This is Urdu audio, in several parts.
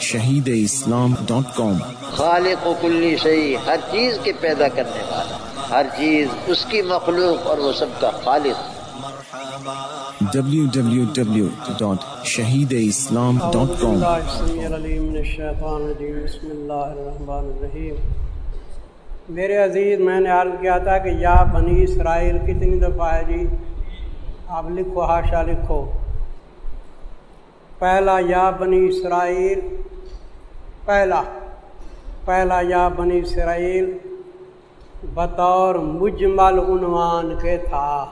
شہید اسلام ڈاٹ کام۔ خالق و کلی شہی ہر چیز کے پیدا کرنے والا ہر چیز اس کی مخلوق اور وہ سب کا خالق۔ www.shahideislam.com میرے عزیز میں نے عرض کیا تھا کہ یا بنی اسرائیل کتنی دفعہ ہے جی؟ آپ لکھو ہاشا لکھو۔ پہلا یا بنی اسرائیل پہلا پہلا یا بنی اسرائیل، بطور مجمل عنوان کے تھا۔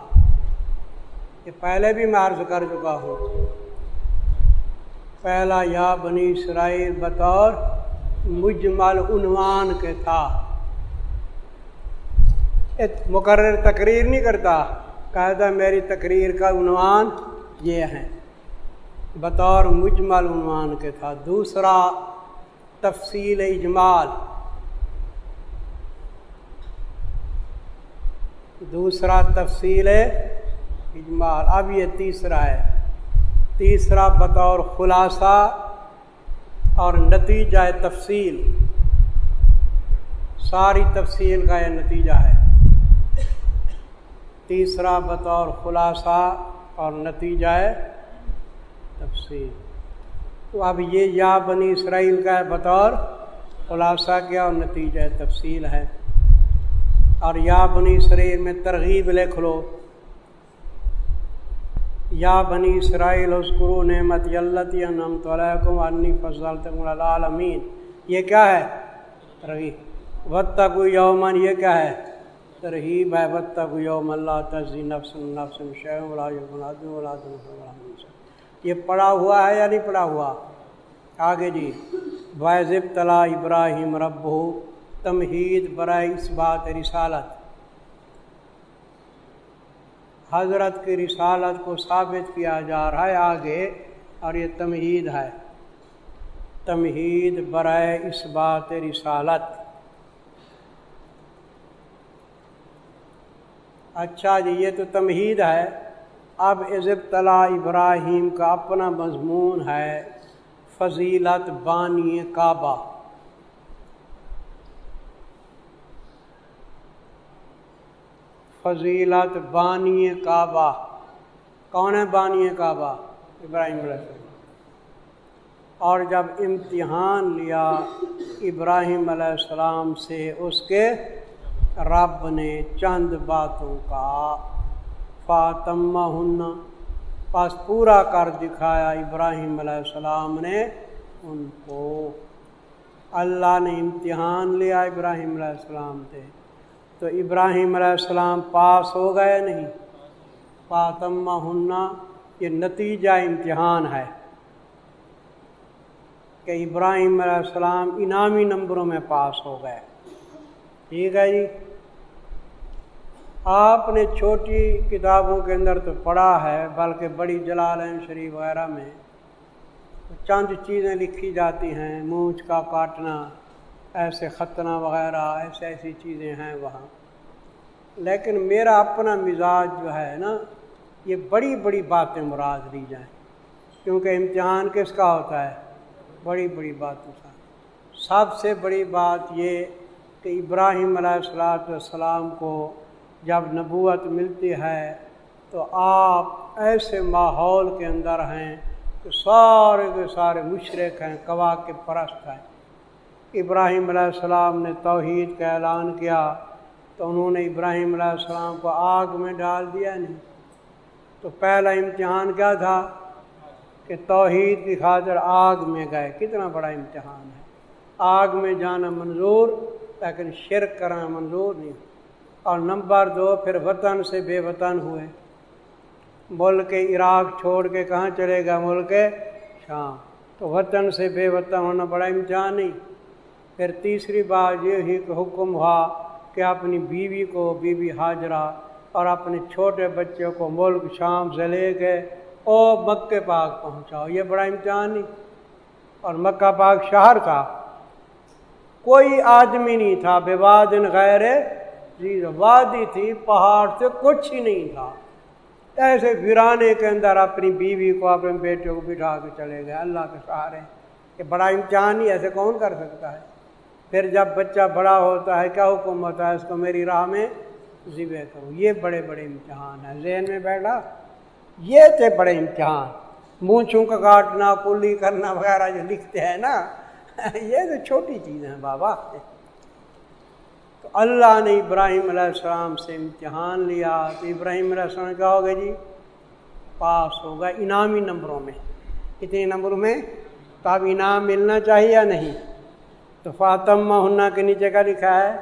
یہ پہلے بھی میں عرض کر چکا ہوں۔ پہلا یا بنی اسرائیل بطور مجمل عنوان کے تھا۔ مقرر تقریر نہیں کرتا، قاعدہ میری تقریر کا عنوان یہ ہے۔ بطور مجمل عنوان کے تھا۔ دوسرا تفصیل اجمال۔ دوسرا تفصیل اجمال۔ اب یہ تیسرا ہے۔ تیسرا بطور خلاصہ اور نتیجہ تفصیل۔ ساری تفصیل کا یہ نتیجہ ہے۔ تیسرا بطور خلاصہ اور نتیجہ تفصیل۔ تو اب یہ یا بنی اسرائیل کا ہے بطور خلاصہ کیا اور نتیجہ تفصیل ہے۔ اور یا بنی اسرائیل میں ترغیب لکھ لو۔ یا بنی اسرائیل اسکرو نعمت یلتی نمت علیکم انی فضل العالمین۔ یہ کیا ہے؟ ترغیب۔ وط کو یومن یہ کیا ہے؟ ترغیب ہے۔ وط یوم اللہ تزی نفس نفس شیخ یہ پڑھا ہوا ہے یا نہیں پڑھا ہوا؟ آگے جی۔ وائزب طلا ابراہیم رب ہو تمہید برائے اس بات رسالت۔ حضرت کی رسالت کو ثابت کیا جا رہا ہے آگے اور یہ تمہید ہے۔ تمہید برائے اس بات رسالت۔ اچھا جی یہ تو تمہید ہے۔ اب عزب ابراہیم کا اپنا مضمون ہے فضیلت بانی کعبہ۔ فضیلت بانی کعبہ۔ کون ہے بانی کعبہ؟ ابراہیم علیہ السلام۔ اور جب امتحان لیا ابراہیم علیہ السلام سے، اس کے رب نے چند باتوں کا فاطمہ ہن پاس پورا کر دکھایا ابراہیم علیہ السلام نے ان کو اللہ نے امتحان لیا ابراہیم علیہ السلام سے تو ابراہیم علیہ السلام پاس ہو گئے نہیں فاطمہ ہننا یہ نتیجہ امتحان ہے کہ ابراہیم علیہ السلام انعامی نمبروں میں پاس ہو گئے ٹھیک ہے جی آپ نے چھوٹی کتابوں کے اندر تو پڑھا ہے، بلکہ بڑی جلال شریف وغیرہ میں چند چیزیں لکھی جاتی ہیں، مونچھ کا کاٹنا ایسے ختنہ وغیرہ، ایسے ایسی چیزیں ہیں وہاں۔ لیکن میرا اپنا مزاج جو ہے نا، یہ بڑی بڑی باتیں مراد لی جائیں۔ کیونکہ امتحان کس کا ہوتا ہے؟ بڑی بڑی باتوں کا۔ سب سے بڑی بات یہ کہ ابراہیم علیہ السلاۃ والسلام کو جب نبوت ملتی ہے تو آپ ایسے ماحول کے اندر ہیں کہ سارے کے سارے مشرق ہیں کوا کے پرست ہیں۔ ابراہیم علیہ السلام نے توحید کا اعلان کیا تو انہوں نے ابراہیم علیہ السلام کو آگ میں ڈال دیا نہیں۔ تو پہلا امتحان کیا تھا کہ توحید کی خاطر آگ میں گئے۔ کتنا بڑا امتحان ہے۔ آگ میں جانا منظور، لیکن شرک کرنا منظور نہیں۔ اور نمبر دو، پھر وطن سے بے وطن ہوئے۔ ملک عراق چھوڑ کے کہاں چلے گا ملک؟ شام۔ تو وطن سے بے وطن ہونا بڑا امتحان نہیں۔ پھر تیسری بات یہ ہی کہ حکم ہوا کہ اپنی بیوی کو، بیوی حاجرہ اور اپنے چھوٹے بچے کو ملک شام سے لے کے او مکہ پاک پہنچاؤ۔ یہ بڑا امتحان نہیں۔ اور مکہ پاک شہر تھا کوئی آدمی نہیں تھا، بے وادن غیر جی وادی تھی، پہاڑ سے کچھ ہی نہیں تھا۔ ایسے ویرانے کے اندر اپنی بیوی کو، اپنے بیٹے کو بٹھا کے چلے گئے۔ اللہ کے سہارے کہ بڑا امتحان ہی ایسے کون کر سکتا ہے؟ پھر جب بچہ بڑا ہوتا ہے، کیا حکم ہوتا ہے؟ اس کو میری راہ میں ذبح کروں یہ بڑے بڑے امتحان ہیں۔ ذہن میں بیٹھا۔ یہ تھے بڑے امتحان۔ مونچھوں کا کاٹنا، کلی کرنا وغیرہ جو لکھتے ہیں نا، یہ تو چھوٹی چیزیں ہیں بابا۔ تو اللہ نے ابراہیم علیہ السلام سے امتحان لیا، تو ابراہیم علیہ السلام کیا ہوگا جی پاس ہوگا انعامی نمبروں میں۔ کتنے نمبروں میں تو اب انعام ملنا چاہیے یا نہیں؟ تو فاطمہ ہننا کے نیچے کا لکھا ہے،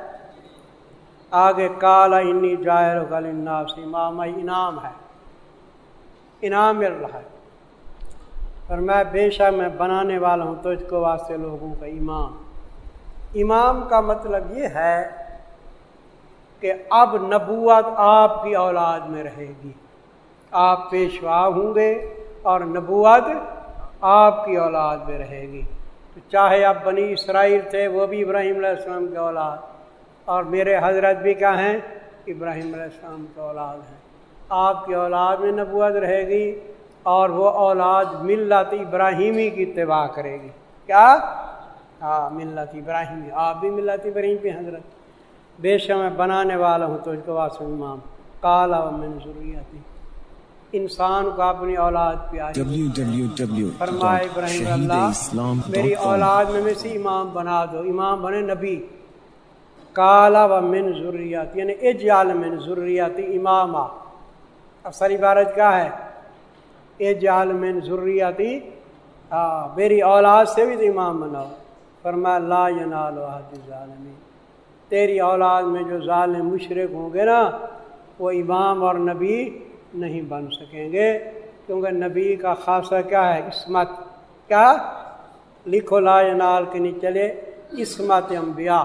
آگے کالا انی جائر گل سے امام انعام ہے۔ انعام مل رہا ہے۔ اور میں بے شک میں بنانے والا ہوں تو اس کو واسطے لوگوں کا امام امام کا مطلب یہ ہے کہ اب نبوت آپ کی اولاد میں رہے گی۔ آپ پیشوا ہوں گے اور نبوت آپ کی اولاد میں رہے گی۔ تو چاہے اب بنی اسرائیل تھے، وہ بھی ابراہیم علیہ السلام کے اولاد۔ اور میرے حضرت بھی کیا ہیں؟ ابراہیم علیہ السلام کے اولاد ہیں۔ آپ کی اولاد میں نبوت رہے گی اور وہ اولاد ملت ابراہیمی کی اتباع کرے گی۔ کیا؟ ہاں ملت ابراہیمی۔ آپ بھی ملت ابراہیم پہ حضرت۔ بے شک میں بنانے والا ہوں تو اس کو واسم امام۔ کالا و ضروریات انسان کو اپنی اولاد پہ فرمائے ابراہیم اللہ میری اولاد میں میں سے امام بنا دو۔ امام بنے نبی۔ کالا و من ضروریات یعنی اجال من ضروریاتی امام اکثر عبارت کیا ہے؟ اجال من ضروریاتی میری اولاد سے بھی تو امام بناؤ۔ فرمایا لا ینال ظالمی تیری اولاد میں جو ظالم مشرق ہوں گے نا، وہ امام اور نبی نہیں بن سکیں گے۔ کیونکہ نبی کا خاصہ کیا ہے؟ عصمت۔ کیا؟ لکھو لا ینال کے نہیں چلے عصمت انبیاء۔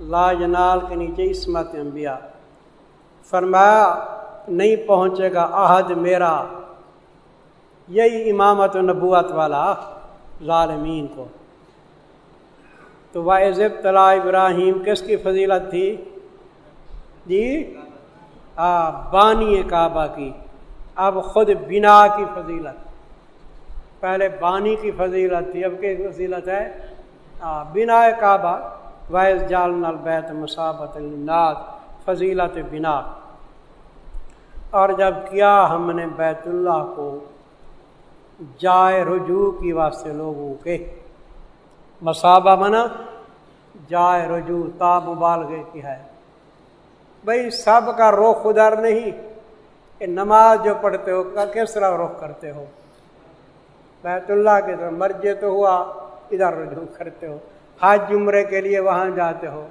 لا جنال کے نیچے عصمت انبیاء۔ فرمایا، نہیں پہنچے گا عہد میرا۔ یہی امامت و نبوت والا ظالمین کو۔ تو واحض طلاء ابراہیم کس کی فضیلت تھی؟ جی؟ آ، بانی کعبہ کی۔ اب خود بنا کی فضیلت۔ پہلے بانی کی فضیلت تھی، اب کی فضیلت ہے؟ بنا کعبہ۔ ویز جال البیت مسابت الناس فضیلت بنا۔ اور جب کیا ہم نے بیت اللہ کو جائے رجوع کی واسطے لوگوں کے۔ مسابہ بنا جائے رجوع، تا مبالغے کی ہے۔ بھائی سب کا رخ ادھر نہیں، کہ نماز جو پڑھتے ہو، کا کس طرح رخ کرتے ہو؟ بیت اللہ کے طرف مرجے تو ہوا، ادھر رجوع کرتے ہو۔ حج عمرے کے لیے وہاں جاتے ہو۔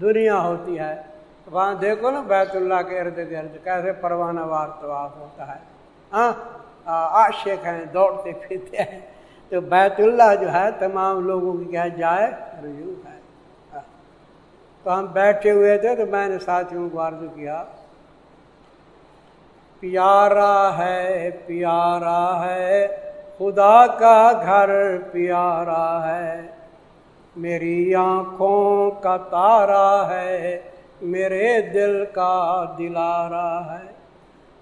دنیا ہوتی ہے۔ وہاں دیکھو نا، بیت اللہ کے ارد گرد کیسے پروانہ وار طواف ہوتا ہے۔ ہاں؟ عاشق ہیں، دوڑتے پھرتے ہیں۔ تو بیت اللہ جو ہے، تمام لوگوں کی کیا جائے، رجوع ہے۔ ہاں۔ تو ہم بیٹھے ہوئے تھے تو میں نے ساتھیوں کو عرض کیا، پیارا ہے پیارا ہے، خدا کا گھر پیارا ہے، میری آنکھوں کا تارا ہے، میرے دل کا دلارا ہے۔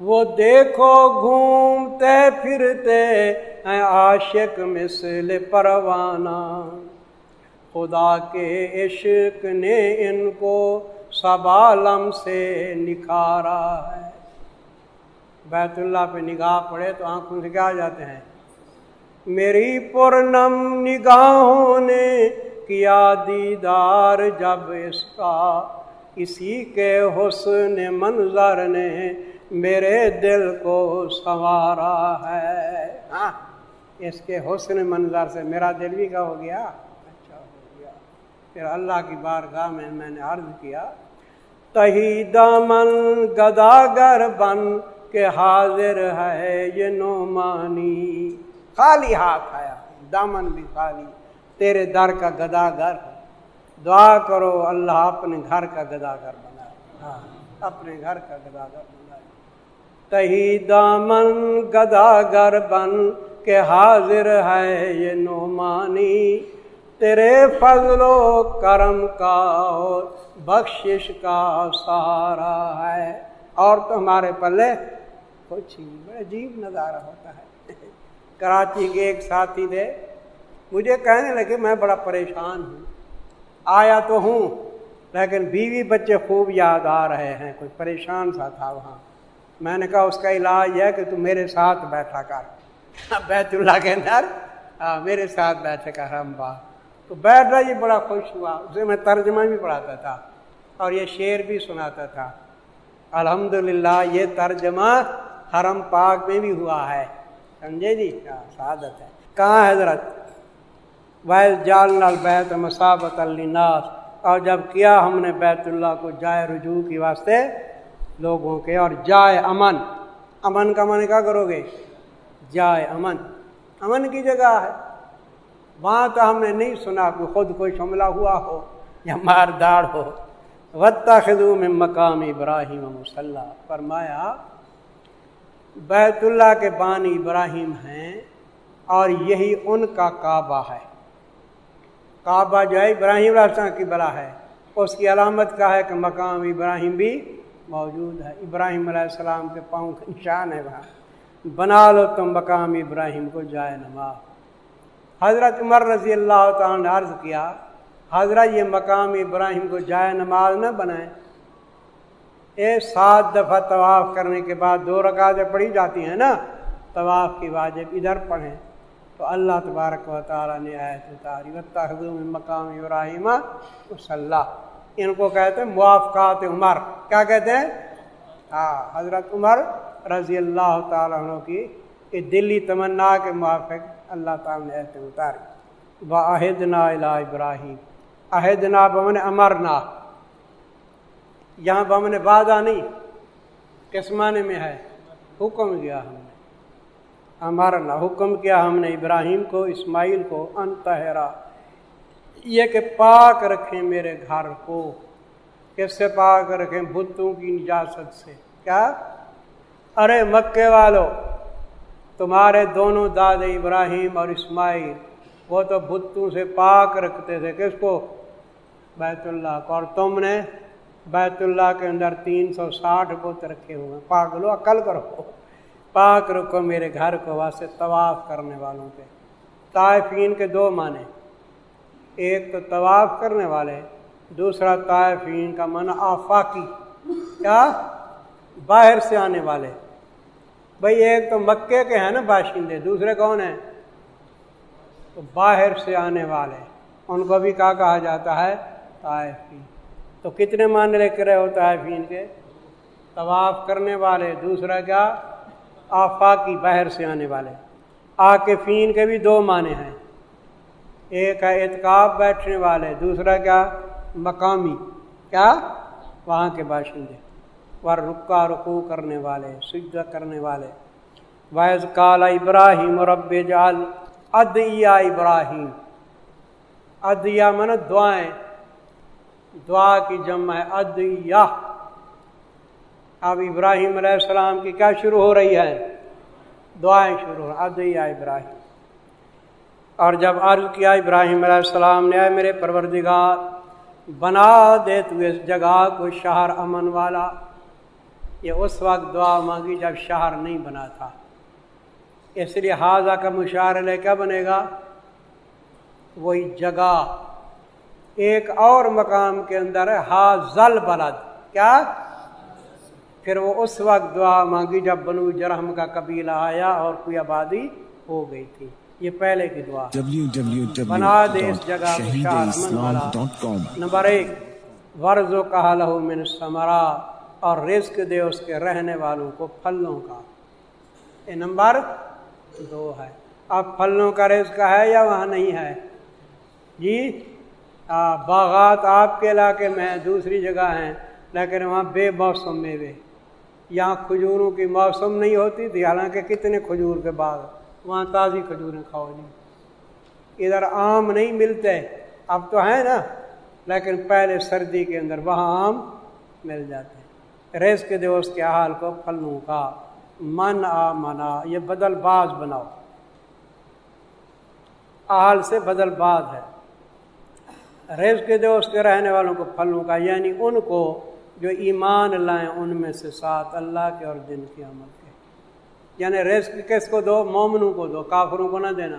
وہ دیکھو، گھومتے پھرتے عاشق مثل پروانہ۔ خدا کے عشق نے ان کو سب عالم سے نکھارا ہے۔ بیت اللہ پہ نگاہ پڑے تو آنکھوں سے کیا جاتے ہیں؟ میری پورنم نگاہوں نے کیا دیدار جب اس کا، اسی کے حسن منظر نے میرے دل کو سنوارا ہے۔ ہاں۔ اس کے حسن منظر سے میرا دل بھی کا ہو گیا۔ اچھا ہو گیا۔ پھر اللہ کی بارگاہ میں میں نے عرض کیا تہی دامن گداگر بن کے حاضر ہے یہ نعمانی۔ خالی ہاتھ آیا دامن بھی خالی تیرے در کا گدا گر دعا کرو اللہ اپنے گھر کا گدا گر بنا۔ ہاں۔ اپنے گھر کا گدا گر بنا۔ تہی دامن گدا گر بن کے حاضر ہے یہ نعمانی، تیرے فضل و کرم کا اور بخشش کا سہارا ہے۔ اور تو ہمارے پلے کچھ ہی عجیب نظارہ ہوتا ہے۔ کراچی کے ایک ساتھی تھے مجھے کہنے لگے، میں بڑا پریشان ہوں، آیا تو ہوں، لیکن بیوی بچے خوب یاد آ رہے ہیں، کوئی پریشان سا تھا وہاں۔ میں نے کہا، اس کا علاج ہے کہ تم میرے ساتھ بیٹھا کر۔ بیت اللہ کے اندر۔ ہاں، میرے ساتھ بیٹھے کر ہم بات تو بیٹھ رہا، یہ بڑا خوش ہوا۔ اسے میں ترجمہ بھی پڑھاتا تھا اور یہ شعر بھی سناتا تھا۔ الحمد یہ ترجمہ حرم پاک میں بھی ہوا ہے۔ سمجھے جی؟ کیا سعادت ہے۔ کہاں حضرت؟ ویس جال بیت مسابت الناس اور جب کیا ہم نے بیت اللہ کو جائے رجوع کی واسطے لوگوں کے اور جائے امن۔ امن کا من کیا کرو گے؟ جائے امن۔ امن کی جگہ ہے۔ وہاں تو ہم نے نہیں سنا کہ خود کوئی شملہ ہوا ہو یا مار داڑ ہو۔ وطا خدو میں مقام ابراہیم مسلح فرمایا، بیت اللہ کے بانی ابراہیم ہیں اور یہی ان کا کعبہ ہے۔ کعبہ جو ہے، ابراہیم السلام کی بلا ہے۔ اس کی علامت کا ہے کہ مقام ابراہیم بھی موجود ہے۔ ابراہیم علیہ السلام کے پاؤں کا نشان ہے۔ وہاں بنا لو تم مقام ابراہیم کو جائے نما حضرت عمر رضی اللہ تعالیٰ نے عرض کیا، حضرت یہ مقام ابراہیم کو جائے نماز نہ بنائیں۔ ایک سات دفعہ طواف کرنے کے بعد دو رکعتیں پڑھی جاتی ہیں نا، طواف کی واجب ادھر پڑھیں۔ تو اللہ تبارک و تعالیٰ نے اتاری میں مقام ابراہیم صلاح ان کو کہتے ہیں موافقات عمر۔ کیا کہتے ہیں؟ ہاں حضرت عمر رضی اللہ تعالیٰ عنہ کی کہ دلی تمنا کے موافق اللہ تعالیٰ نے ایسے اتاری۔ واحد نا ابراہیم عہد نا بمن امرنا یہاں بمن بادہ نہیں کس معنی میں ہے۔ حکم گیا ہم نے۔ ہمارا حکم کیا ہم نے ابراہیم کو، اسماعیل کو انتہرا یہ کہ پاک رکھیں میرے گھر کو، کس سے پاک رکھیں؟ بتوں کی نجاست سے۔ کیا؟ ارے مکے والو، تمہارے دونوں داد ابراہیم اور اسماعیل، وہ تو بتوں سے پاک رکھتے تھے۔ کس کو؟ بیت اللہ کو۔ اور تم نے بیت اللہ کے اندر تین سو ساٹھ بت رکھے ہوئے۔ پاک لو عقل کرو۔ پاک رکو میرے گھر کو واسطے طواف کرنے والوں کے طائفین کے دو معنی۔ ایک تو طواف کرنے والے، دوسرا طائفین کا من آفاقی۔ کیا؟ باہر سے آنے والے۔ بھائی ایک تو مکے کے ہیں نا باشندے، دوسرے کون ہیں؟ تو باہر سے آنے والے۔ ان کو بھی کیا کہا جاتا ہے طائفین۔ تو کتنے معنی لے کے رہے ہو طائفین کے؟ طواف کرنے والے، دوسرا کیا؟ آفاقی، باہر سے آنے والے۔ آکفین کے بھی دو معنی ہیں۔ ایک ہے اعتکاب بیٹھنے والے، دوسرا کیا؟ مقامی۔ کیا؟ وہاں کے باشندے۔ ور رکا رکو کرنے والے، سجدہ کرنے والے۔ ویز کالا ابراہیم رب جال ادیا ابراہیم ادیا من دعائیں۔ دعا کی جمع ہے ادیا اب ابراہیم علیہ السلام کی کیا شروع ہو رہی ہے؟ دعائیں شروع۔ ہو ادیا ابراہیم اور جب عرض کیا ابراہیم علیہ السلام نے آئے میرے پروردگار، بنا دے تو اس جگہ کو شہر امن والا یہ اس وقت دعا مانگی جب شہر نہیں بنا تھا۔ اس لیے حاضہ کا مشاعر کیا بنے گا؟ وہی جگہ۔ ایک اور مقام کے اندر ہے، حاضل بلد۔ کیا؟ پھر وہ اس وقت دعا مانگی جب بنو جرحم کا قبیلہ آیا اور کوئی آبادی ہو گئی تھی۔ یہ پہلے کی دعا۔ بنا دے اس جگہ نمبر ایک ورز و کہا لہو من سمرا اور رزق دے اس کے رہنے والوں کو پھلوں کا۔ یہ نمبر دو ہے۔ اب پھلوں کا رزق ہے یا وہاں نہیں ہے؟ جی باغات آپ کے علاقے میں دوسری جگہ ہیں، لیکن وہاں بے موسم میوے یہاں کھجوروں کی موسم نہیں ہوتی تھی، حالانکہ کتنے کھجور کے باغ، وہاں تازی کھجوریں کھاؤ جی۔ ادھر آم نہیں ملتے، اب تو ہیں نا، لیکن پہلے سردی کے اندر وہاں آم مل جاتے۔ ہیں ریس کے دو اس کے حال کو پھلوں کا۔ من آ منا یہ بدل باز بناؤ۔ آل سے بدل باز ہے۔ ریس کے دو اس کے رہنے والوں کو پھلوں کا یعنی ان کو جو ایمان لائیں ان میں سے ساتھ اللہ کے اور دن کے عمل کے۔ یعنی رزق کس کو دو؟ مومنوں کو دو، کافروں کو نہ دینا۔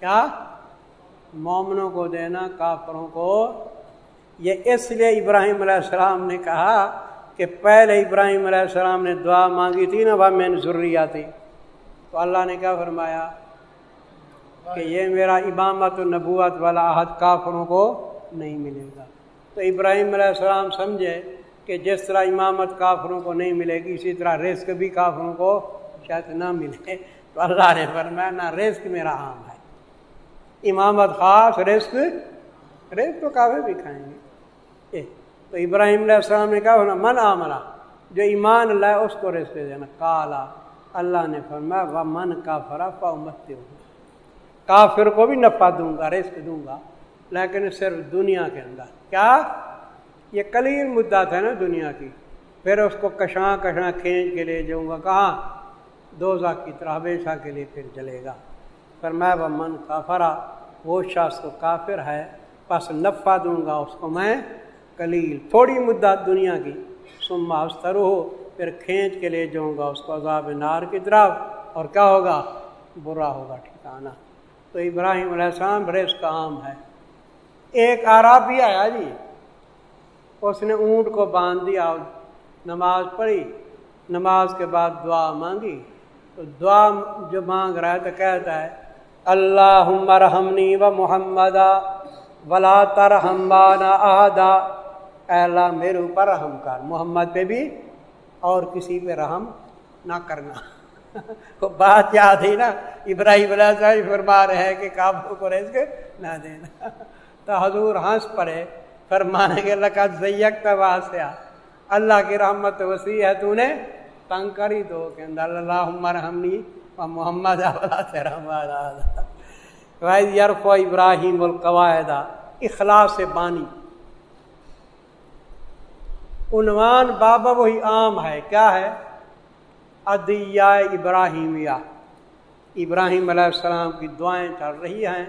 کیا؟ مومنوں کو دینا، کافروں کو۔ یہ اس لیے ابراہیم علیہ السلام نے کہا کہ پہلے ابراہیم علیہ السلام نے دعا مانگی تھی نا وہ میں نے ضروری آتی تو اللہ نے کیا فرمایا کہ یہ میرا امامت و نبوت والا عہد کافروں کو نہیں ملے گا۔ تو ابراہیم علیہ السلام سمجھے کہ جس طرح امامت کافروں کو نہیں ملے گی، اسی طرح رزق بھی کافروں کو شاید نہ ملے۔ تو اللہ نے فرمایا، نہ، رزق میرا عام ہے۔ امامت خاص، رزق رزق تو کافی بھی کھائیں گے۔ تو ابراہیم علیہ السلام نے کہا ہونا، من عاملہ جو ایمان لائے اس کو رزق دینا کالا اللہ نے فرمایا وہ من کا فرا امت کافر کو بھی نفع دوں گا، رزق دوں گا، لیکن صرف دنیا کے اندر۔ کیا؟ یہ کلیل مدت ہے نا دنیا کی۔ پھر اس کو کشاں کشاں کھینچ کے لے جاؤں گا۔ کہاں؟ دوزہ کی طرح، ہمیشہ کے لیے پھر چلے گا۔ پر میں وہ من کافرا وہ شخص تو کافر ہے، پس نفع دوں گا اس کو میں۔ کلیل، تھوڑی مدت دنیا کی۔ سما استر ہو پھر کھینچ کے لے جاؤں گا اس کو عذاب نار کی طرف۔ اور کیا ہوگا؟ برا ہوگا ٹھکانا تو ابراہیم علیہ السلام بریس کا عام ہے۔ ایک آراب بھی آیا جی۔ اس نے اونٹ کو باندھ دیا، نماز پڑھی۔ نماز کے بعد دعا مانگی۔ تو دعا جو مانگ رہا ہے تو کہتا ہے اللہ رحمنی و محمد ولا ترحمانہ احدا۔ اللہ، میرے اوپر رحم کر۔ محمد پہ بھی اور کسی پہ رحم نہ کرنا۔ بات یاد ہی نا، ابراہیم علیہ فرما رہے ہیں کہ کابو کو رہ نہ دینا۔ تو حضور ہنس پڑے، فرمانے کے لقت زیک کا اللہ کی رحمت وسیع ہے، تو نے تنگ کری دو کہ اللہ مرحمنی و محمد یرف ابراہیم القواعدہ اخلاص بانی۔ عنوان بابا وہی عام ہے، کیا ہے؟ ادیا ابراہیمیہ۔ ابراہیم علیہ السلام کی دعائیں چل رہی ہیں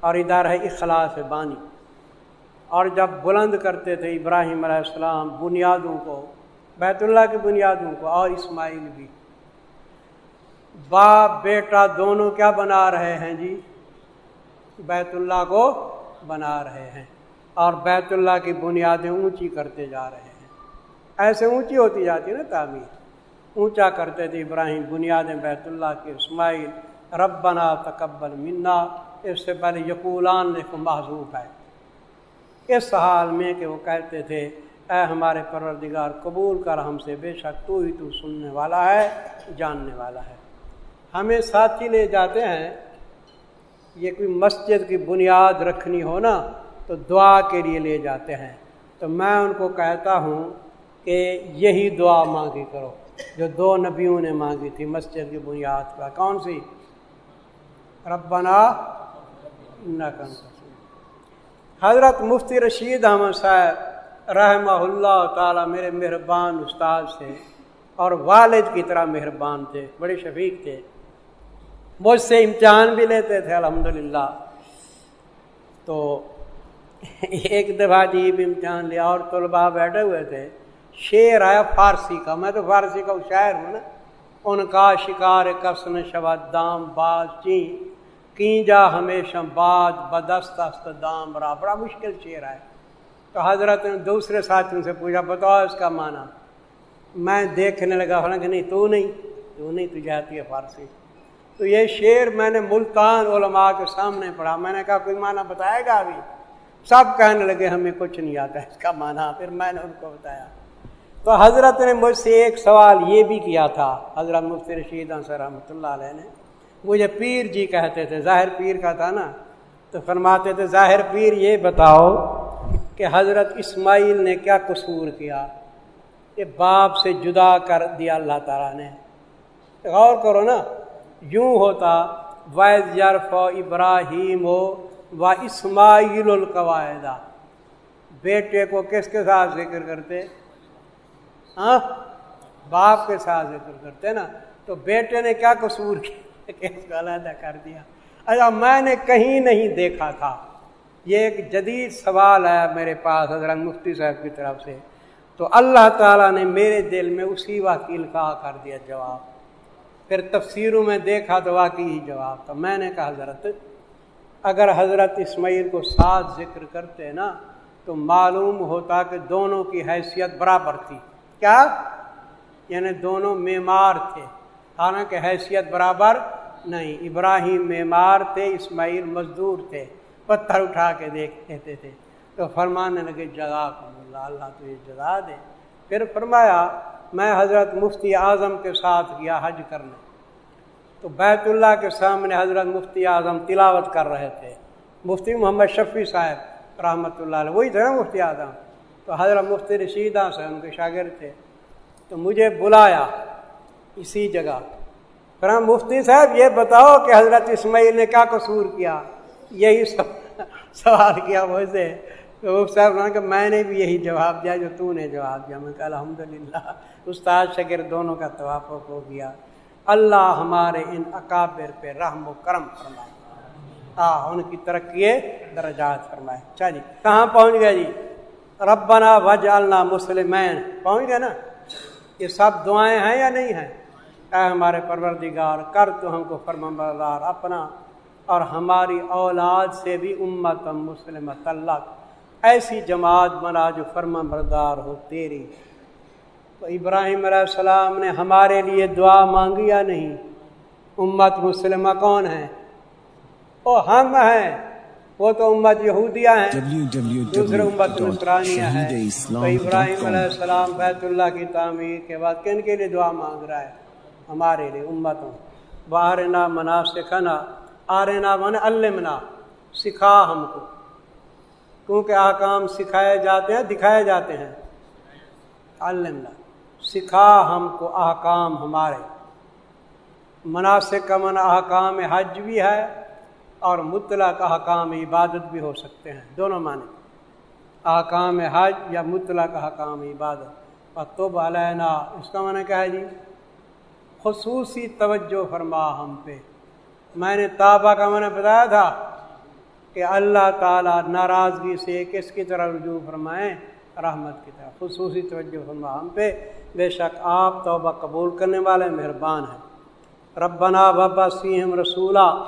اور ادھر ہے اخلاص بانی۔ اور جب بلند کرتے تھے ابراہیم علیہ السلام بنیادوں کو، بیت اللہ کی بنیادوں کو، اور اسماعیل بھی۔ باپ، بیٹا دونوں کیا بنا رہے ہیں جی؟ بیت اللہ کو بنا رہے ہیں۔ اور بیت اللہ کی بنیادیں اونچی کرتے جا رہے ہیں۔ ایسے اونچی ہوتی جاتی ہے نا تعمیر۔ اونچا کرتے تھے ابراہیم بنیادیں بیت اللہ کے اسماعیل، ربنا تقبل منا۔ اس سے پہلے یقولان نے معذوف ہے۔ اس حال میں کہ وہ کہتے تھے، اے ہمارے پروردگار، قبول کر ہم سے، بے شک تو ہی تو سننے والا ہے، جاننے والا ہے۔ ہمیں ساتھی لے جاتے ہیں۔ یہ کوئی مسجد کی بنیاد رکھنی ہو نا تو دعا کے لیے لے جاتے ہیں۔ تو میں ان کو کہتا ہوں کہ یہی دعا مانگی کرو، جو دو نبیوں نے مانگی تھی، مسجد کی بنیاد کا کون سی؟ ربنا نہ حضرت مفتی رشید احمد صاحب رحمہ اللہ تعالیٰ میرے مہربان استاد سے اور والد کی طرح مہربان تھے، بڑے شفیق تھے۔ مجھ سے امتحان بھی لیتے تھے، الحمدللہ۔ تو ایک دفعہ جیب امتحان لیا اور طلباء بیٹھے ہوئے تھے۔ شعر آیا فارسی کا۔ میں تو فارسی کا شاعر ہوں نا۔ ان کا شکار کسن شبد دام باز چین جا ہمیشہ باد بدست دام برا بڑا مشکل شعر ہے تو حضرت نے دوسرے ساتھیوں سے پوچھا، بتاؤ اس کا معنی۔ میں دیکھنے لگا کہ نہیں، تو نہیں۔ تو نہیں، تو جاتی ہے فارسی۔ تو یہ شعر میں نے ملتان علماء کے سامنے پڑھا۔ میں نے کہا، کوئی معنی بتائے گا ابھی؟ سب کہنے لگے، ہمیں کچھ نہیں آتا، اس کا معنی۔ پھر میں نے ان کو بتایا۔ تو حضرت نے مجھ سے ایک سوال یہ بھی کیا تھا۔ حضرت مفتی رشید ہاں رحمۃ اللہ علیہ نے۔ مجھے پیر جی کہتے تھے، ظاہر پیر کا تھا نا۔ تو فرماتے تھے، ظاہر پیر یہ بتاؤ کہ حضرت اسماعیل نے کیا قصور کیا؟ کہ باپ سے جدا کر دیا اللہ تعالیٰ نے۔ غور کرو نا، یوں ہوتا وید یارف ابراہیم ہو و اسماعیل القواعدہ بیٹے کو کس کے ساتھ ذکر کرتے؟ ہاں؟ باپ کے ساتھ ذکر کرتے نا؟ تو بیٹے نے کیا قصور کیا؟ کو علیحدہ کر دیا۔ اچھا میں نے کہیں نہیں دیکھا تھا۔ یہ ایک جدید سوال ہے میرے پاس حضرت مفتی صاحب کی طرف سے۔ تو اللہ تعالیٰ نے میرے دل میں اسی وکیل کا کر دیا جواب۔ پھر تفسیروں میں دیکھا تو واقعی جواب تھا۔ میں نے کہا، حضرت اگر حضرت اسماعیل کو ساتھ ذکر کرتے نا، تو معلوم ہوتا کہ دونوں کی حیثیت برابر تھی۔ کیا؟ یعنی دونوں معمار تھے۔ حالانکہ حیثیت برابر نہیں۔ ابراہیم معمار تھے، اسماعیل مزدور تھے۔ پتھر اٹھا کے دیکھ تھے۔ تو فرمانے لگے جگہ کو اللہ اللہ تو یہ دے۔ پھر فرمایا، میں حضرت مفتی اعظم کے ساتھ گیا حج کرنے۔ تو بیت اللہ کے سامنے حضرت مفتی اعظم تلاوت کر رہے تھے۔ مفتی محمد شفیع صاحب رحمۃ اللہ علیہ، وہی تھے نا مفتی اعظم؟ تو حضرت مفتی رشیدہ سے ان کے شاگرد تھے۔ تو مجھے بلایا اسی جگہ۔ پھر مفتی صاحب یہ بتاؤ کہ حضرت اسماعیل نے کیا قصور کیا؟ یہی سوال کیا مجھے تو صاحب نے کہ میں نے بھی یہی جواب دیا جو تو نے جواب دیا۔ میں کہا الحمد للہ استاد شکر دونوں کا توافق ہو گیا۔ اللہ ہمارے ان اکابر پہ رحم و کرم فرمائے۔ ہاں ان کی ترقی درجات فرمائے۔ اچھا جی کہاں پہنچ گیا جی؟ ربنا وجعلنا مسلمین۔ پہنچ گئے نا؟ یہ سب دعائیں ہیں یا نہیں ہیں؟ اے ہمارے پروردگار، کر تو ہم کو فرم بردار اپنا اور ہماری اولاد سے بھی امت مسلمت اللہ۔ ایسی جماعت بنا جو فرما بردار ہو تیری۔ ابراہیم علیہ السلام نے ہمارے لیے دعا مانگی یا نہیں؟ امت مسلمہ کون ہے؟ او ہم ہیں، وہ تو امت یہودیہ ہیں، دوسرے امت نسرانیہ ہیں۔ تو ابراہیم علیہ السلام بیت اللہ کی تعمیر کے بعد کن کے لیے دعا مانگ رہا ہے؟ ہمارے لیے، امتوں۔ باہر نہ مناسب آرنا من المنا سکھا ہم کو۔ کیونکہ آکام سکھائے جاتے ہیں، دکھائے جاتے ہیں۔ المنا سکھا ہم کو احکام ہمارے۔ مناسب کا من احکام حج بھی ہے اور مطلق احکام عبادت بھی ہو سکتے ہیں، دونوں معنی۔ احکام حج یا مطلق احکام عبادت۔ اور تو علینا اس کا معنی کیا ہے جی؟ خصوصی توجہ فرما ہم پہ۔ میں نے تابہ کا میں نے بتایا تھا کہ اللہ تعالیٰ ناراضگی سے کس کی طرح رجوع فرمائیں۔ رحمت کی طرح، خصوصی توجہ فرما، ہم پہ بے شک آپ توبہ قبول کرنے والے مہربان ہیں۔ ربنا بابا سیم رسولہ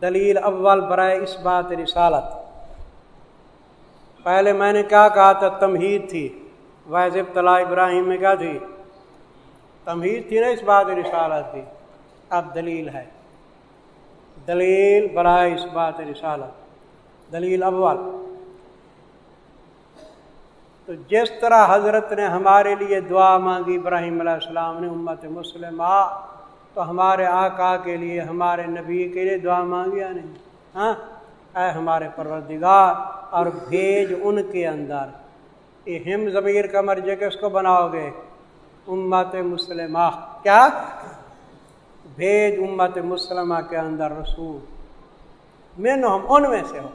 دلیل اول برائے اس بات رسالت۔ پہلے میں نے کیا کہا تھا تمہید تھی واضح طلاع ابراہیم میں کیا تھی؟ تمہید تھی نا اس بات رسالت تھی اب دلیل ہے۔ دلیل برائے اس بات رسالت۔ دلیل اول۔ تو جس طرح حضرت نے ہمارے لیے دعا مانگی، ابراہیم علیہ السلام نے امت مسلم تو ہمارے آقا کے لیے، ہمارے نبی کے لیے دعا مانگی نہیں؟ ہاں؟ اے ہمارے پروردگار، اور بھیج ان کے اندر۔ یہ ہم ضمیر کا مرجے کس کو بناؤ گے؟ امت مسلمہ۔ کیا؟ بھیج امت مسلمہ کے اندر رسول۔ میں ہم ان میں سے ہو۔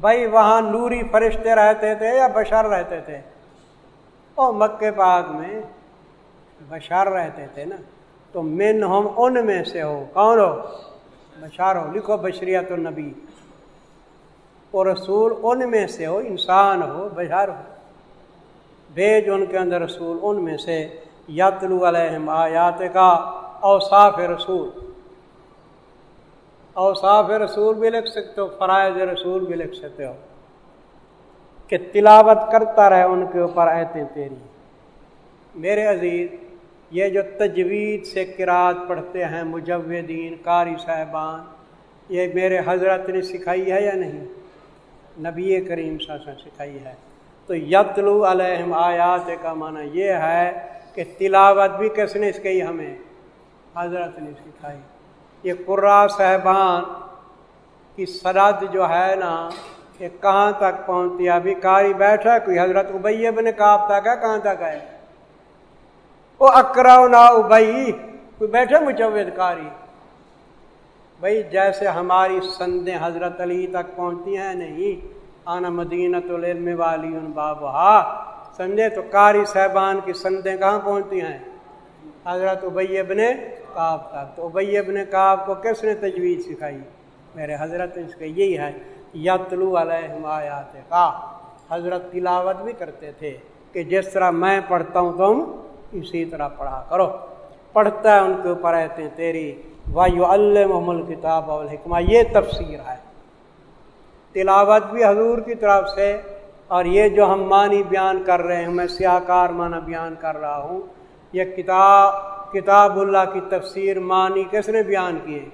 بھائی وہاں نوری فرشتے رہتے تھے یا بشر رہتے تھے؟ او مکے پاک میں بشر رہتے تھے نا۔ تو من ہم ان میں سے ہو۔ کون ہو؟ بشار ہو۔ لکھو بشریت النبی۔ اور رسول ان میں سے ہو۔ انسان ہو بشار ہو۔ بھیج ان کے اندر رسول ان میں سے۔ یتلو علیہم آیات کا اوصاف رسول۔ اوصاف رسول بھی لکھ سکتے ہو، فرائض رسول بھی لکھ سکتے ہو، کہ تلاوت کرتا رہے ان کے اوپر ایتے تیری۔ میرے عزیز، یہ جو تجوید سے کراط پڑھتے ہیں مجودین قاری صاحبان، یہ میرے حضرت نے سکھائی ہے یا نہیں؟ نبی کریم سا سکھائی ہے۔ تو یتلو علیہم آیات کا معنی یہ ہے کہ تلاوت بھی کس نے سکھائی؟ ہمیں۔ حضرت نے سکھائی۔ یہ قرا صاحبان کی سرحد جو ہے نا، یہ کہاں تک پہنچتی ابھی کاری بیٹھا کوئی حضرت ابئی بن کاپ تک ہے؟ کہاں تک ہے؟ وہ اکرا نا ابئی کوئی بیٹھے مجوید کاری بھائی، جیسے ہماری سندیں حضرت علی تک پہنچتی ہیں، نہیں، آنا مدینت العلم والی ان بابا سمجھے تو قاری صاحبان کی سندیں کہاں پہنچتی ہیں؟ حضرت ابئی ابن کاب تک تو ابئی ابن کاب کو کس نے تجویز سکھائی؟ میرے حضرت اس کا یہی ہے، یتلو علیہ آیات کا۔ حضرت تلاوت بھی کرتے تھے کہ جس طرح میں پڑھتا ہوں تم اسی طرح پڑھا کرو۔ پڑھتا ہے ان کے اوپر رہتے ہیں تیری۔ وایو المحمل کتاب الحکمہ یہ تفسیر ہے۔ تلاوت بھی حضور کی طرف سے۔ اور یہ جو ہم معنی بیان کر رہے ہیں، میں سیاہ کار معنی بیان کر رہا ہوں، یہ کتاب کتاب اللہ کی تفسیر معنی کس نے بیان کیے؟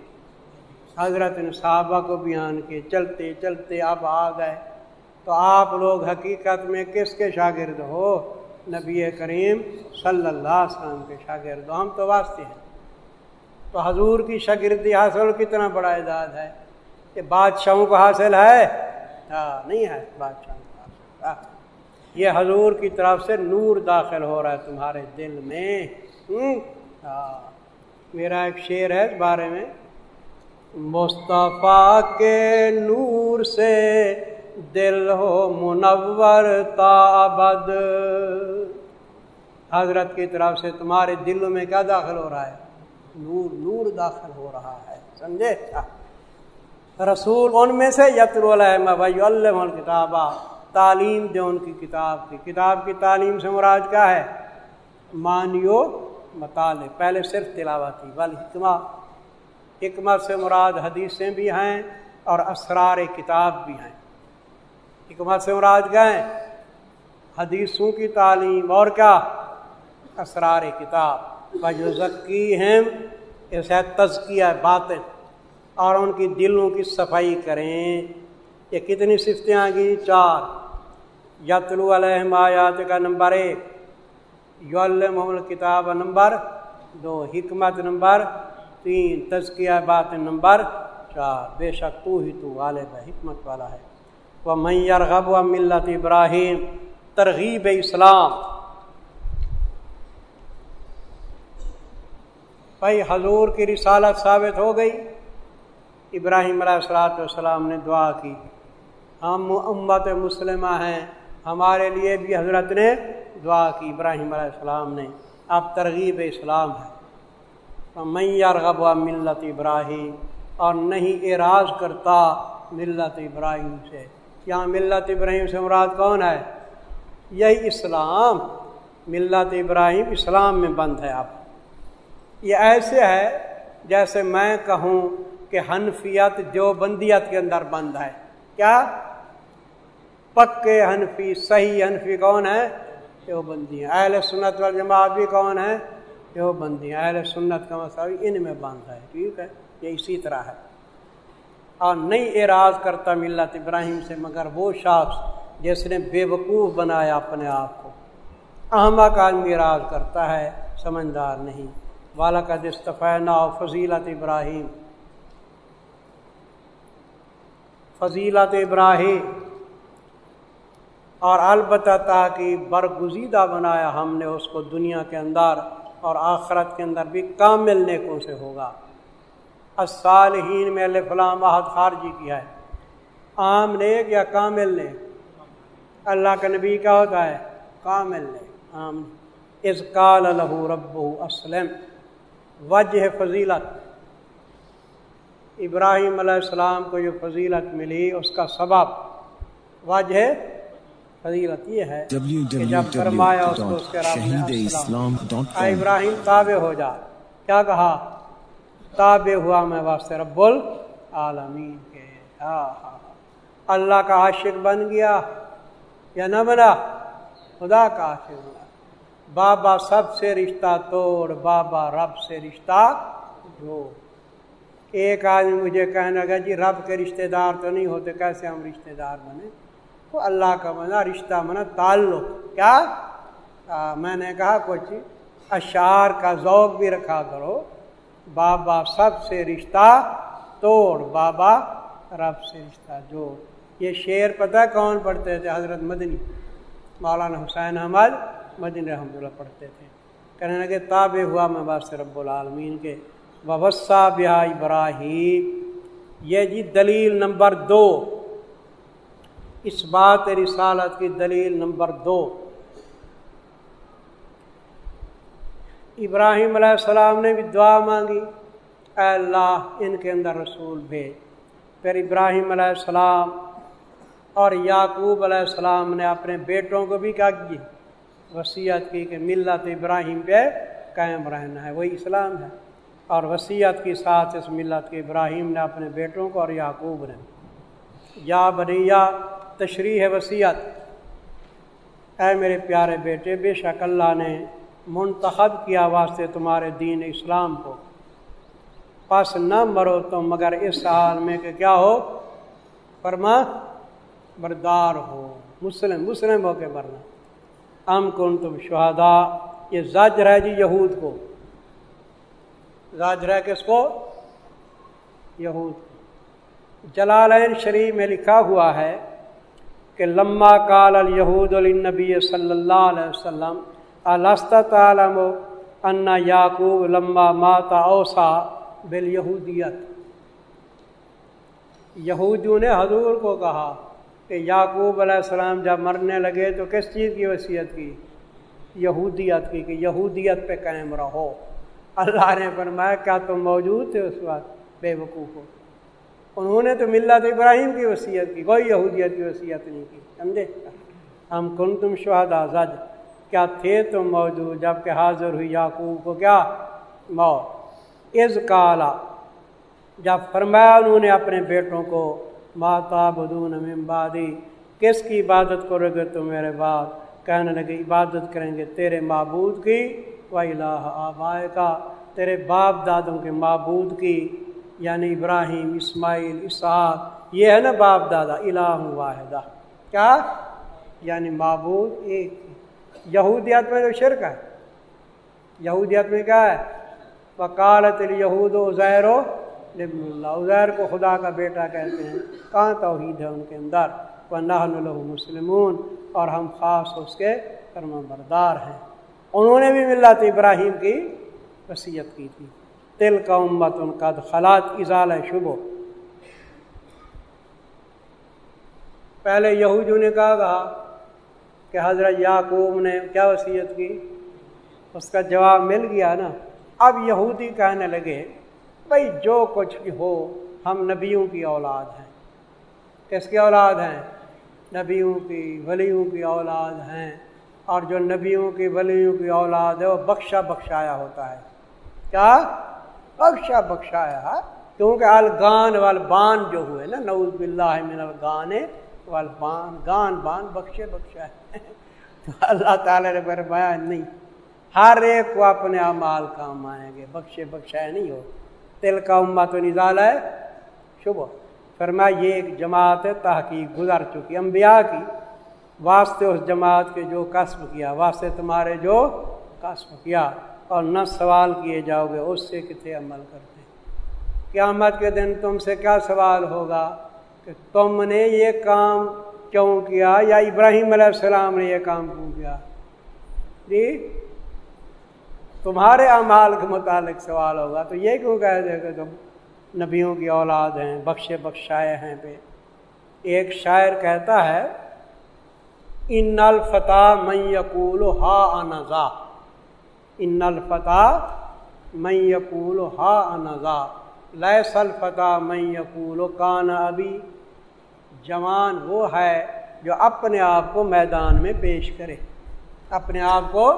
حضرت نے صحابہ کو بیان کیے، چلتے چلتے اب آ گئے۔ تو آپ لوگ حقیقت میں کس کے شاگرد ہو؟ نبی کریم صلی اللہ علیہ وسلم کے شاگرد۔ ہم تو واسطے ہیں۔ تو حضور کی شاگردی حاصل کتنا بڑا اعداد ہے؟ یہ بادشاہوں کو حاصل ہے؟ ہاں نہیں ہے۔ بادشاہوں کو حاصل ہاں۔ یہ حضور کی طرف سے نور داخل ہو رہا ہے تمہارے دل میں۔ ہاں۔ میرا ایک شعر ہے اس بارے میں۔ مصطفیٰ کے نور سے دل ہو منور تابد حضرت کی طرف سے تمہارے دلوں میں کیا داخل ہو رہا ہے؟ نور نور داخل ہو رہا ہے، سمجھے؟ رسول ان میں سے یتر الم کتابہ تعلیم دے ان کی کتاب کی۔ کتاب کی تعلیم سے مراد کیا ہے؟ مانیو مطالعے پہلے صرف تلاوت بل حکمہ۔ حکمت سے مراد حدیثیں بھی ہیں اور اسرار کتاب بھی ہیں۔ حکمت سے مراد کیا ہیں؟ حدیثوں کی تعلیم۔ اور کیا؟ اسرار کتاب۔ جو ہیں اسے تزکیہ باتیں اور ان کی دلوں کی صفائی کریں۔ یہ کتنی صفتیں آ گئی چار۔ یتلو علیہم آیات کا نمبر ایک۔ یو محمد کتاب نمبر، دو حکمت نمبر، تین تزکیہ بات نمبر، چار، بے شک تو ہی تو غالب حکمت والا ہے۔ وہ میئر غب و ملت ابراہیم، ترغیب اسلام۔ بھائی، حضور کی رسالت ثابت ہو گئی۔ ابراہیم علیہ السلاۃ والسلام نے دعا کی۔ ہم امت مسلمہ ہیں۔ ہمارے لیے بھی حضرت نے دعا کی، ابراہیم علیہ السلام نے۔ اب ترغیب اسلام ہے۔ میں یارغب ملت ابراہیم اور نہیں اعراض کرتا ملت ابراہیم سے۔ یہاں ملت ابراہیم سے مراد کون ہے؟ یہی اسلام۔ ملت ابراہیم اسلام میں بند ہے اب۔ یہ ایسے ہے جیسے میں کہوں کہ حنفیت جو بندیت کے اندر بند ہے۔ کیا؟ پکے حنفی، صحیح حنفی کون ہے یہ بندی اہل سنت وال جماعت بھی کون ہے یہ بندی اہل سنت کا مسئلہ ان میں بند ہے، ٹھیک ہے؟ یہ اسی طرح ہے۔ اور نہیں اعراض کرتا ملت ابراہیم سے، مگر وہ شخص جس نے بے وقوف بنایا اپنے آپ کو۔ احمد آدمی اعراض کرتا ہے، سمجھدار نہیں۔ والا کا دستفی نا فضیلت ابراہیم۔ فضیلت ابراہیم۔ اور البتہ تاکہ برگزیدہ بنایا ہم نے اس کو دنیا کے اندر اور آخرت کے اندر بھی کامل نیکوں سے ہوگا۔ الصالحین میں اللہ احد خارجی کیا ہے۔ عام نیک یا کامل نے اللہ کا نبی کیا ہوتا ہے؟ کامل نے عام۔ از کال الح رب اسلم۔ وجہ فضیلت۔ ابراہیم علیہ السلام کو جو فضیلت ملی اس کا سبب۔ وجہ فضیلت یہ ہے جب فرمایا اس کو اس کے ابراہیم تابع ہو جا۔ کیا کہا؟ تابع ہوا میں واسطے رب العالمین کے۔ اللہ کا عاشق بن گیا یا نہ بنا؟ خدا کا عاشق بنا بابا سب سے رشتہ توڑ بابا رب سے رشتہ جو ایک آدمی مجھے کہنے لگا جی رب کے رشتہ دار تو نہیں ہوتے کیسے ہم رشتہ دار بنے تو اللہ کا بنا رشتہ بنا تعلق۔ کیا؟ آ, میں نے کہا کچھ۔ اشعار کا ذوق بھی رکھا کرو۔ بابا سب سے رشتہ توڑ بابا رب سے رشتہ جو یہ شعر پتہ کون پڑھتے تھے؟ حضرت مدنی۔ مولانا حسین احمد مدنی رحمۃ اللہ پڑھتے تھے۔ کہنے لگے تابع ہوا میں باس رب العالمین کے۔ وبسا بیا ابراہیم یہ جی دلیل نمبر دو۔ اس بات رسالت کی دلیل نمبر دو۔ ابراہیم علیہ السلام نے بھی دعا مانگی، اے اللہ ان کے اندر رسول بھیج۔ پھر ابراہیم علیہ السلام اور یعقوب علیہ السلام نے اپنے بیٹوں کو بھی کیا کی وصیت کی کہ ملت ابراہیم پہ قائم رہنا ہے، وہی اسلام ہے۔ اور وصیت کی ساتھ اس ملت کے ابراہیم نے اپنے بیٹوں کو اور یعقوب نے۔ یا بنیا تشریح ہے وصیت۔ اے میرے پیارے بیٹے، بے شک اللہ نے منتخب کیا واسطے تمہارے دین اسلام کو۔ پس نہ مرو تم مگر اس حال میں کہ کیا ہو؟ فرما، بردار ہو۔ مسلم مسلم ہو کے مرنا۔ ام کن تم شہدا یہ زجر ہے جی یہود کو۔ زاجر ہے کس کو؟ یہود جلالین شریف میں لکھا ہوا ہے کہ لما کال الہود النبی صلی اللہ علیہ وسلم السطم ان یعقوب لما ماتا اوسا بال یہودیت یہودیوں نے حضور کو کہا کہ یعقوب علیہ السلام جب مرنے لگے تو کس چیز کی وصیت کی؟ یہودیت کی، کہ یہودیت پہ قائم رہو۔ اللہ نے فرمایا، کیا تم موجود تھے اس وقت؟ بے وقوف ہو۔ انہوں نے تو ملت ابراہیم کی وصیت کی، کوئی یہودیت کی وصیت نہیں کی، سمجھے؟ ہم کن تم شہدا زج۔ کیا تھے تم موجود جبکہ حاضر ہوئی یعقوب کو؟ کیا؟ موت۔ از کالا جب فرمایا انہوں نے اپنے بیٹوں کو ماتا بدون ممبادی کس کی عبادت کرو گے تو میرے بعد؟ کہنے لگے، عبادت کریں گے تیرے معبود کی، و الہ آبائے کا تیرے باپ دادوں کے معبود کی۔ یعنی ابراہیم، اسماعیل، اسحاق، یہ ہے نا باپ دادا، الہ واحدہ۔ کیا؟ یعنی معبود ایک۔ یہودیت میں جو شرک ہے۔ یہودیت میں کیا ہے؟ وکالت یہود و عزیر و اللہ۔ عزیر کو خدا کا بیٹا کہتے ہیں۔ کہاں توحید ہے ان کے اندر؟ وہ نہ مسلمون۔ اور ہم خاص اس کے فرما بردار ہیں۔ انہوں نے بھی ملت ابراہیم کی وصیت کی تھی۔ تل کا امت ان کا خلات اضال شبو پہلے یہودیوں نے کہا کہا کہ حضرت یعقوب نے کیا وصیت کی؟ اس کا جواب مل گیا نا۔ اب یہودی کہنے لگے بھائی جو کچھ بھی ہو، ہم نبیوں کی اولاد ہیں۔ کس کی اولاد ہیں؟ نبیوں کی، ولیوں کی اولاد ہیں۔ اور جو نبیوں کی، ولیوں کی اولاد ہے، وہ بخشا بخشایا ہوتا ہے۔ کیا؟ بخشا بخشایا کیونکہ الگان والبان جو ہوئے نا، نعوذ باللہ من الگان والبان گان بان بخشے بخشا ہے تو اللہ تعالی نے فرمایا، نہیں، ہر ایک کو اپنے اعمال کام آئیں گے بخشے بخشائے نہیں ہو۔ تل کا امت تو نظال ہے، شبہ۔ فرمایا، یہ ایک جماعت تحقیق گزر چکی، انبیاء کی۔ واسطے اس جماعت کے جو قصب کیا، واسطے تمہارے جو قصب کیا۔ اور نہ سوال کیے جاؤ گے اس سے کتنے عمل کرتے قیامت کے دن تم سے کیا سوال ہوگا کہ تم نے یہ کام کیوں کیا؟ یا ابراہیم علیہ السلام نے یہ کام کیوں کیا؟ جی تمہارے اعمال کے متعلق سوال ہوگا۔ تو یہ کیوں کہہ دے کہ تم نبیوں کی اولاد ہیں، بخشے بخشائے ہیں پہ۔ ایک شاعر کہتا ہے، ان الفتح میں یقول ہا انزا ان الفتح میں یقول ہا انزا لیس الفتح میں یقول کان ابھی جوان وہ ہے جو اپنے آپ کو میدان میں پیش کرے، اپنے آپ کو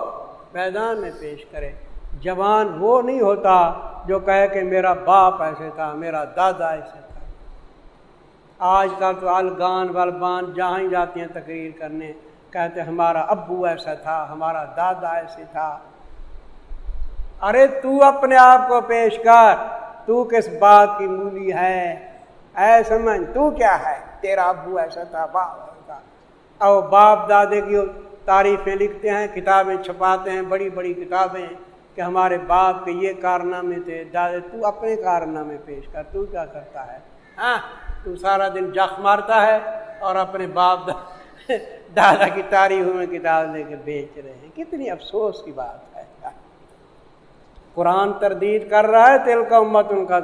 میدان میں پیش کرے۔ جوان وہ نہیں ہوتا جو کہے کہ میرا باپ ایسے تھا، میرا دادا ایسے تھا۔ آج کل تو الگان والبان جہاں ہی جاتی ہیں تقریر کرنے، کہتے ہمارا ابو ایسا تھا، ہمارا دادا ایسے تھا۔ ارے تو اپنے آپ کو پیش کر، تو کس بات کی مولی ہے؟ اے سمجھ، تو کیا ہے؟ تیرا ابو ایسا تھا باپ او باپ دادے کی تعریفیں لکھتے ہیں، کتابیں چھپاتے ہیں، بڑی بڑی کتابیں کہ ہمارے باپ کے یہ کارنامے تھے۔ دادے، تو اپنے کارنامے پیش کر، تو کیا کرتا ہے؟ ہاں تو سارا دن جخ مارتا ہے اور اپنے باپ دادا کی تاریخ میں کتاب لے کے بیچ رہے ہیں۔ کتنی افسوس کی بات ہے۔ قرآن تردید کر رہا ہے تل کا امت ان کا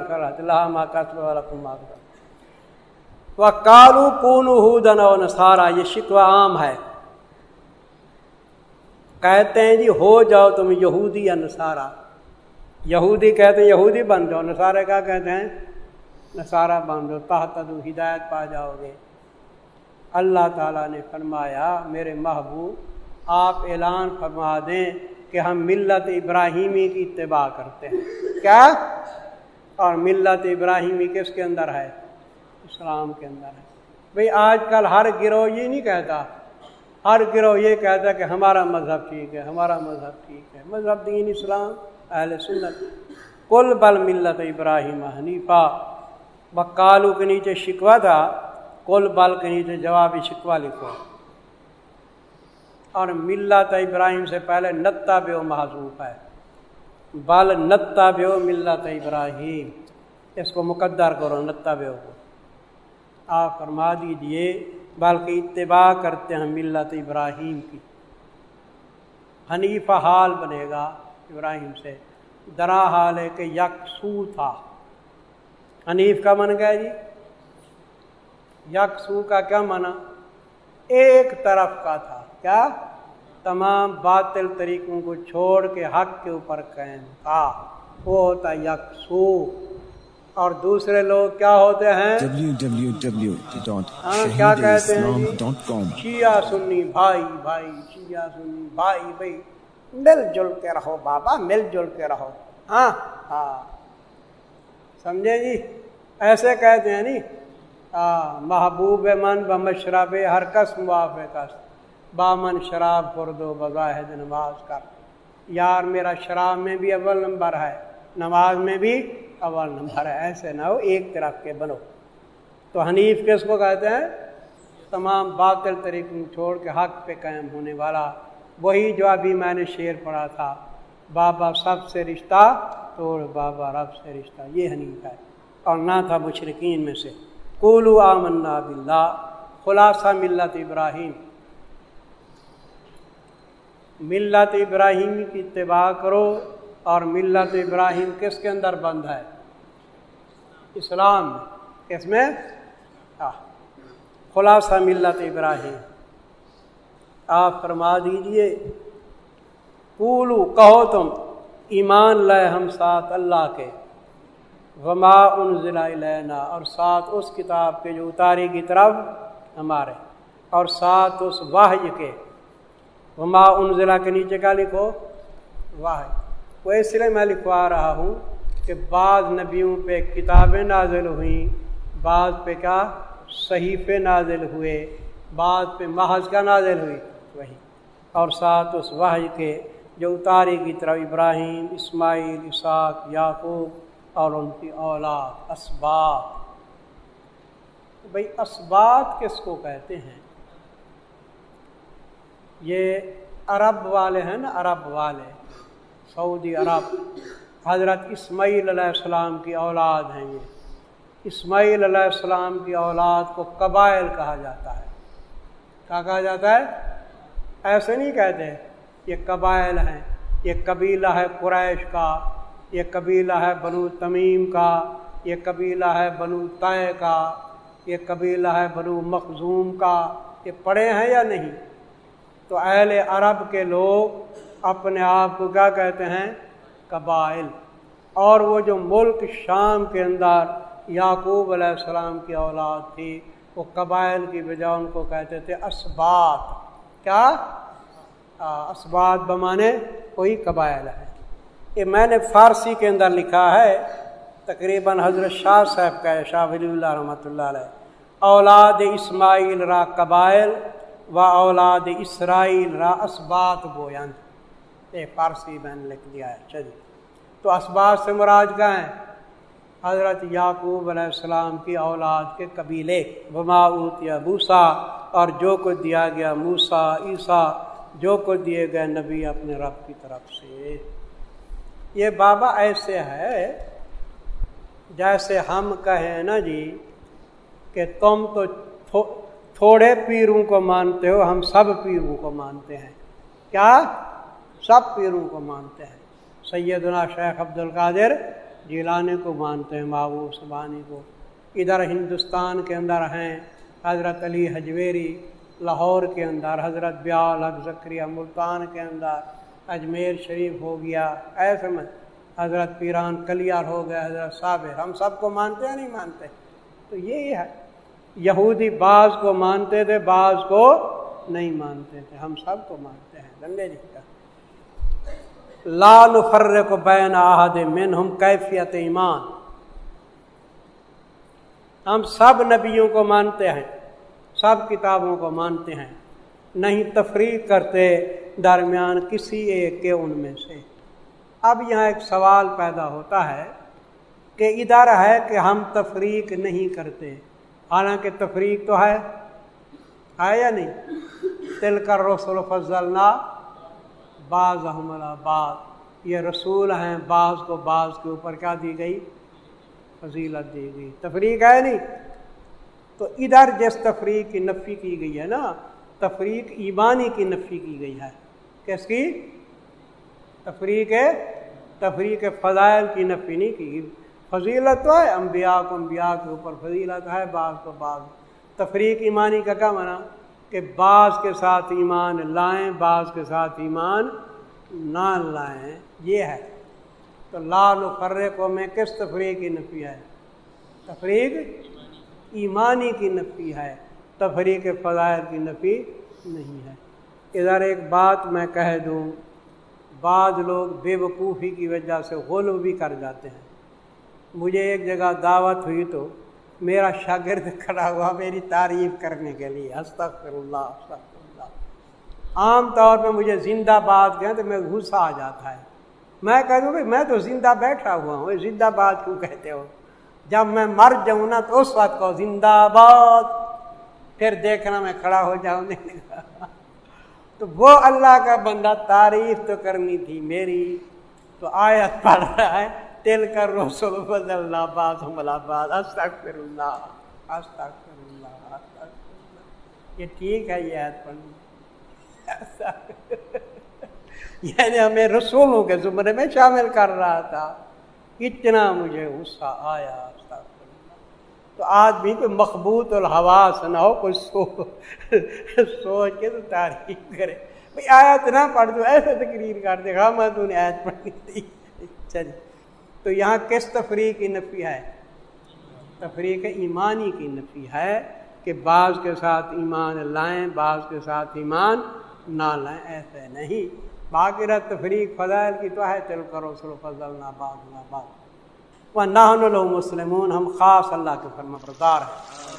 وہ کالو کون نسارا یہ شکوہ عام ہے۔ کہتے ہیں جی ہو جاؤ تم یہودی یا نصارہ یہودی کہتے ہیں یہودی بن جاؤ نصارے کیا کہتے ہیں؟ نصارہ بن جاؤ تحت ہدایت پا جاؤ گے۔ اللہ تعالیٰ نے فرمایا، میرے محبوب، آپ اعلان فرما دیں۔ کہ ہم ملت ابراہیمی کی اتباع کرتے ہیں۔ کیا؟ اور ملت ابراہیمی کس کے اندر ہے؟ اسلام کے اندر ہے۔ بھئی آج کل ہر گروہ یہ نہیں کہتا ہر گروہ یہ کہتا کہ ہمارا مذہب ٹھیک ہے ہمارا مذہب ٹھیک ہے۔ مذہب دین اسلام اہل سنت۔ کل بل ملت ابراہیم حنیفہ بکالو کے نیچے شکوا تھا کل بل کے نیچے جوابی شکوا لکھو اور ملت ابراہیم سے پہلے نتا بے محضوف ہے۔ بل نتا بے ملت ابراہیم۔ اس کو مقدر کرو، نتا بے کو۔ آپ فرما دیجیے، بلکہ اتباع کرتے ہیں ملت ابراہیم کی۔ حنیف حال بنے گا ابراہیم سے۔ درا حال ہے کہ یک سو تھا۔ حنیف کا من گیا جی؟ یک سو کا کیا مانا ایک طرف کا تھا۔ کیا؟ تمام باطل طریقوں کو چھوڑ کے حق کے اوپر قائم تھا۔ وہ ہوتا یک سو اور دوسرے لوگ کیا ہوتے ہیں؟ ہاں، کیا کہتے ہیں؟ شیعہ سنی بھائی بھائی شیعہ سنی بھائی بھائی۔ مل جل کے رہو بابا مل جل کے رہو۔ ہاں؟ ہاں۔ سمجھے جی؟ ایسے کہتے ہیں نی ہاں محبوب من بمشرب ہر کس مواف کس بامن شراب خردو بظاہد نماز کر۔ یار میرا شراب میں بھی اول نمبر ہے، نماز میں بھی اول نمبر ہے۔ ایسے نہ ہو، ایک طرف کے بنو۔ تو حنیف کس کو کہتے ہیں؟ تمام باطل طریقوں چھوڑ کے حق پہ قائم ہونے والا۔ وہی جو ابھی میں نے شعر پڑھا تھا، بابا سب سے رشتہ توڑ، بابا رب سے رشتہ۔ یہ حنیف ہے۔ اور نہ تھا مشرقین میں سے۔ کولو آمنا باللہ، خلاصہ ملت ابراہیم۔ ملت ابراہیم کی اتباع کرو اور ملت ابراہیم کس کے اندر بند ہے؟ اسلام کس میں؟ خلاصہ ملت ابراہیم۔ آپ فرما دیجیے پولو کہو تم، ایمان لائے ہم ساتھ اللہ کے۔ وما ان ضلع لینا اور ساتھ اس کتاب کے جو اتاری کی طرف ہمارے، اور ساتھ اس واحج کے۔ وما ان ضلع کے نیچے کا لکھو۔ واحد وہ اس لیے میں لکھوا رہا ہوں کہ بعض نبیوں پہ کتابیں نازل ہوئیں، بعض پہ کیا؟ صحیفے نازل ہوئے، بعض پہ محض کا نازل ہوئی وہی۔ اور ساتھ اس واحد کے جو اتاری کی طرف ابراہیم، اسماعیل اساق یعقوب اور ان کی اولاد اسبات بھائی اسبات کس کو کہتے ہیں؟ یہ عرب والے ہیں نا، عرب والے، سعودی عرب۔ حضرت اسماعیل علیہ السلام کی اولاد ہیں یہ۔ اسماعیل علیہ السلام کی اولاد کو قبائل کہا جاتا ہے۔ کیا کہا جاتا ہے؟ ایسے نہیں کہتے، یہ قبائل ہیں، یہ قبیلہ ہے قریش کا، یہ قبیلہ ہے بنو تمیم کا، یہ قبیلہ ہے بنو طے کا، یہ قبیلہ ہے بنو مخزوم کا۔ یہ پڑھے ہیں یا نہیں؟ تو اہل عرب کے لوگ اپنے آپ کو کیا کہتے ہیں؟ قبائل۔ اور وہ جو ملک شام کے اندر یعقوب علیہ السلام کی اولاد تھی، وہ قبائل کی بجائے ان کو کہتے تھے اسبات کیا؟ اسبات بمانے کوئی قبائل ہے یہ میں نے فارسی کے اندر لکھا ہے، تقریباً حضرت شاہ صاحب کا ہے، شاہ ولی اللہ رحمۃ اللہ علیہ۔ اولاد اسماعیل را قبائل و اولاد اسرائیل را اسبات بوین یہ فارسی میں نے لکھ دیا ہے چلیے تو اسباب سے مراد کا ہیں حضرت یعقوب علیہ السلام کی اولاد کے قبیلے۔ بماعت یا بوسا اور جو کچھ دیا گیا موسا عیسیٰ، جو کچھ دیے گئے نبی اپنے رب کی طرف سے۔ یہ بابا ایسے ہے جیسے ہم کہیں نا جی کہ تم تو تھوڑے پیروں کو مانتے ہو، ہم سب پیروں کو مانتے ہیں۔ کیا؟ سب پیروں کو مانتے ہیں۔ سیدنا شیخ عبد القادر جیلانی کو مانتے ہیں، بابو سبانی کو۔ ادھر ہندوستان کے اندر ہیں حضرت علی حجویری، لاہور کے اندر، حضرت بیال حق ذکریہ ملتان کے اندر، اجمیر شریف ہو گیا، ایسے میں حضرت پیران کلیار ہو گیا حضرت صابر، ہم سب کو مانتے ہیں نہیں مانتے؟ تو یہی ہے۔ یہودی بعض کو مانتے تھے، بعض کو نہیں مانتے تھے۔ ہم سب کو مانتے ہیں گنگے جی کا لال فر کو بین آہد من ہم کیفیت ایمان۔ ہم سب نبیوں کو مانتے ہیں، سب کتابوں کو مانتے ہیں۔ نہیں تفریق کرتے درمیان کسی ایک کے ان میں سے۔ اب یہاں ایک سوال پیدا ہوتا ہے کہ ادھر ہے کہ ہم تفریق نہیں کرتے۔ حالانکہ تفریق تو ہے ہے یا نہیں؟ تل کر رسول فضل بعض حملہ بعض یہ رسول ہیں بعض کو بعض کے اوپر کیا دی گئی؟ فضیلت دی گئی۔ تفریق ہے نہیں؟ تو ادھر جس تفریق کی نفی کی گئی ہے نا، تفریق ایمانی کی نفی کی گئی ہے۔ کس کی؟ تفریق تفریق فضائل کی نفی نہیں کی گئی۔ فضیلت تو ہے، انبیاء کو انبیاء کے اوپر فضیلت ہے، بعض کو بعض تفریق ایمانی کا کیا منع کہ بعض کے ساتھ ایمان لائیں، بعض کے ساتھ ایمان نہ لائیں، یہ ہے۔ تو لال و فرے کو میں کس تفریح کی نفی ہے؟ تفریق ایمانی کی نفی ہے تفریح کے فضائل کی نفی نہیں ہے۔ ادھر ایک بات میں کہہ دوں، بعض لوگ بے وقوفی کی وجہ سے غلو بھی کر جاتے ہیں۔ مجھے ایک جگہ دعوت ہوئی تو میرا شاگرد کھڑا ہوا میری تعریف کرنے کے لیے۔ استغفر اللہ استغفر اللہ عام طور پہ مجھے زندہ باد کہیں تو میں غصہ آ جاتا ہے۔ میں کہہ دوں بھائی، میں تو زندہ بیٹھا ہوا ہوں۔ زندہ باد کیوں کہتے ہو؟ جب میں مر جاؤں نا تو اس وقت کو زندہ باد، پھر دیکھنا میں کھڑا ہو جاؤں۔ تو وہ اللہ کا بندہ تعریف تو کرنی تھی میری۔ تو آیت پڑھ رہا ہے۔ تل کر رسول فضل اللہ باد باد استغفر اللہ استغفر اللہ یہ ٹھیک ہے یہ آیت پڑھنی یعنی ہمیں رسولوں کے زمرے میں شامل کر رہا تھا۔ اتنا مجھے غصہ آیا تو آدمی کو مقبوط الحواس نہ ہو، کوئی سو سوچ کے تو تعریف کرے۔ بھائی آیت نہ پڑھ دو ایسے تقریر کر دے گا میں تو نے آیت پڑھی تھی۔ چل تو یہاں کس تفریح کی نفی ہے؟ تفریح ایمانی کی نفی ہے کہ بعض کے ساتھ ایمان لائیں، بعض کے ساتھ ایمان نہ لائیں، ایسے نہیں۔ باقی رہ تفریق فضائل کی تو ہے، چل کرو سلو فضل نہ بعض نہ بعض وہ نہ مسلمون ہم خاص اللہ کے فرما بردار ہیں۔